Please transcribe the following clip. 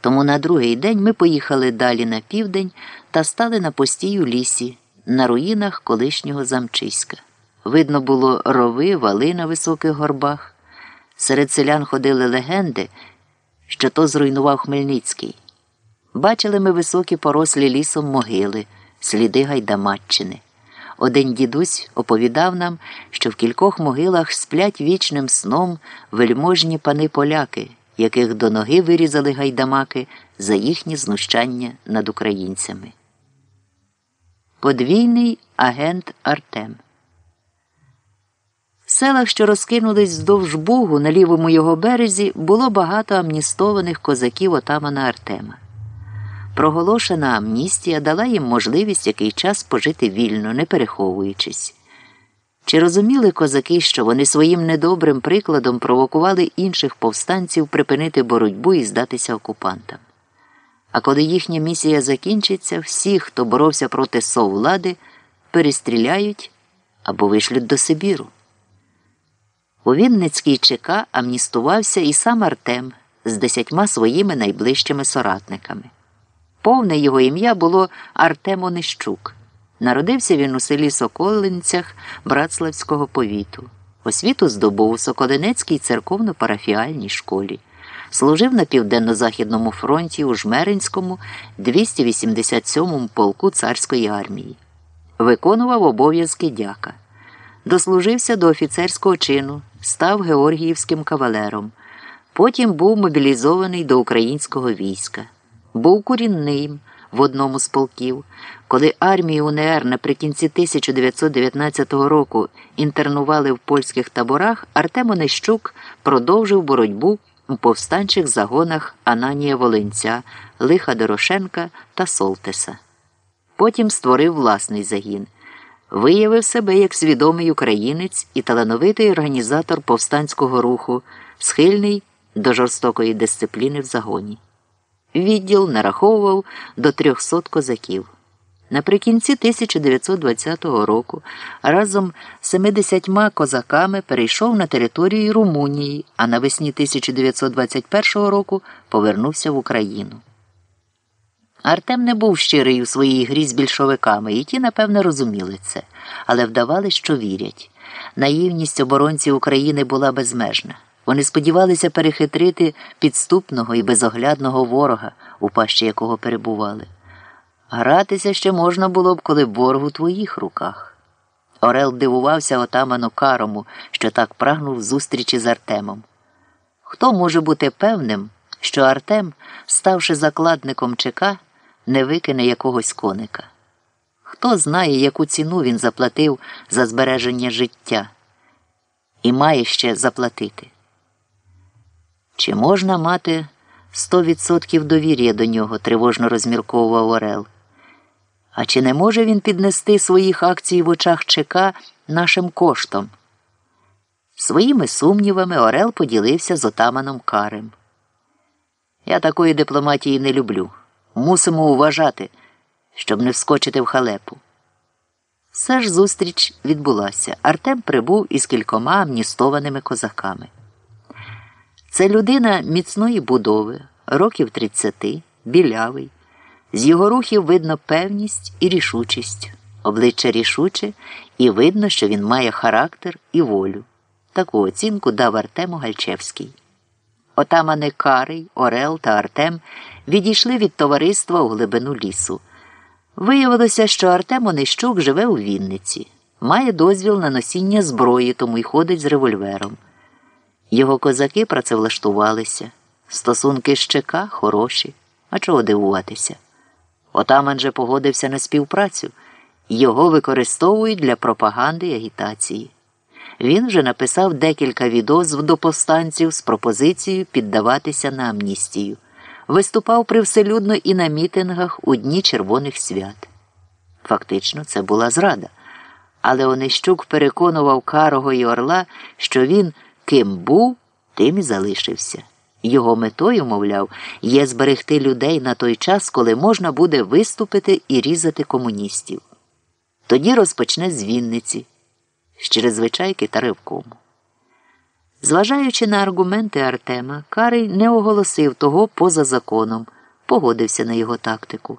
Тому на другий день ми поїхали далі на південь та стали на постій у лісі, на руїнах колишнього замчиська. Видно було рови, вали на високих горбах. Серед селян ходили легенди, що то зруйнував Хмельницький. Бачили ми високі порослі лісом могили, сліди Гайдамаччини. Один дідусь оповідав нам, що в кількох могилах сплять вічним сном вельможні пани поляки, яких до ноги вирізали гайдамаки за їхні знущання над українцями. Подвійний агент Артем. В селах, що розкинулись вздовж Бугу на лівому його березі, було багато амністованих козаків отамана Артема. Проголошена амністія дала їм можливість який час пожити вільно, не переховуючись. Чи розуміли козаки, що вони своїм недобрим прикладом провокували інших повстанців припинити боротьбу і здатися окупантам? А коли їхня місія закінчиться, всі, хто боровся проти совлади, перестріляють або вишлють до Сибіру. У Вінницькій ЧК амністувався і сам Артем з десятьма своїми найближчими соратниками. Повне його ім'я було Артем Онищук. Народився він у селі Соколинцях Братславського повіту. Освіту здобув у Соколинецькій церковно-парафіальній школі. Служив на Південно-Західному фронті у Жмеринському 287-му полку царської армії. Виконував обов'язки дяка. Дослужився до офіцерського чину, став Георгіївським кавалером. Потім був мобілізований до українського війська. Був курінним в одному з полків. Коли армії УНР наприкінці 1919 року інтернували в польських таборах, Артем Онищук продовжив боротьбу у повстанчих загонах Ананія Волинця, Лиха Дорошенка та Солтеса. Потім створив власний загін. Виявив себе як свідомий українець і талановитий організатор повстанського руху, схильний до жорстокої дисципліни в загоні. Відділ нараховував до 300 козаків. Наприкінці 1920 року разом з 70 козаками перейшов на територію Румунії, а навесні 1921 року повернувся в Україну. Артем не був щирий у своїй грі з більшовиками, і ті, напевне, розуміли це, але вдавали, що вірять. Наївність оборонців України була безмежна. Вони сподівалися перехитрити підступного і безоглядного ворога, у пащі якого перебували. Гратися ще можна було б, коли ворог у твоїх руках. Орел дивувався отаману Карому, що так прагнув зустрічі з Артемом. Хто може бути певним, що Артем, ставши закладником ЧК, не викине якогось коника? Хто знає, яку ціну він заплатив за збереження життя і має ще заплатити? Чи можна мати сто відсотків довір'я до нього, тривожно розмірковував Орел. А чи не може він піднести своїх акцій в очах ЧК нашим коштом? Своїми сумнівами Орел поділився з отаманом Карем. Я такої дипломатії не люблю. Мусимо уважати, щоб не вскочити в халепу. Все ж зустріч відбулася. Артем прибув із кількома амністованими козаками. Це людина міцної будови, років 30, білявий. З його рухів видно певність і рішучість, обличчя рішуче, і видно, що він має характер і волю. Таку оцінку дав Артему Гальчевський. Отамани Карий, Орел та Артем відійшли від товариства у глибину лісу. Виявилося, що Артем Онищук живе у Вінниці, має дозвіл на носіння зброї, тому й ходить з револьвером. Його козаки працевлаштувалися, стосунки з ЧК хороші, а чого дивуватися. Отаман же погодився на співпрацю, його використовують для пропаганди і агітації. Він вже написав декілька відозв до повстанців з пропозицією піддаватися на амністію, виступав привселюдно і на мітингах у Дні Червоних свят. Фактично, це була зрада. Але Онищук переконував Карого і Орла, що він ким був, тим і залишився. Його метою, мовляв, є зберегти людей на той час, коли можна буде виступити і різати комуністів. Тоді розпочне з Вінниці, з чрезвичайки та ривкому. Зважаючи на аргументи Артема, Карий не оголосив того поза законом, погодився на його тактику.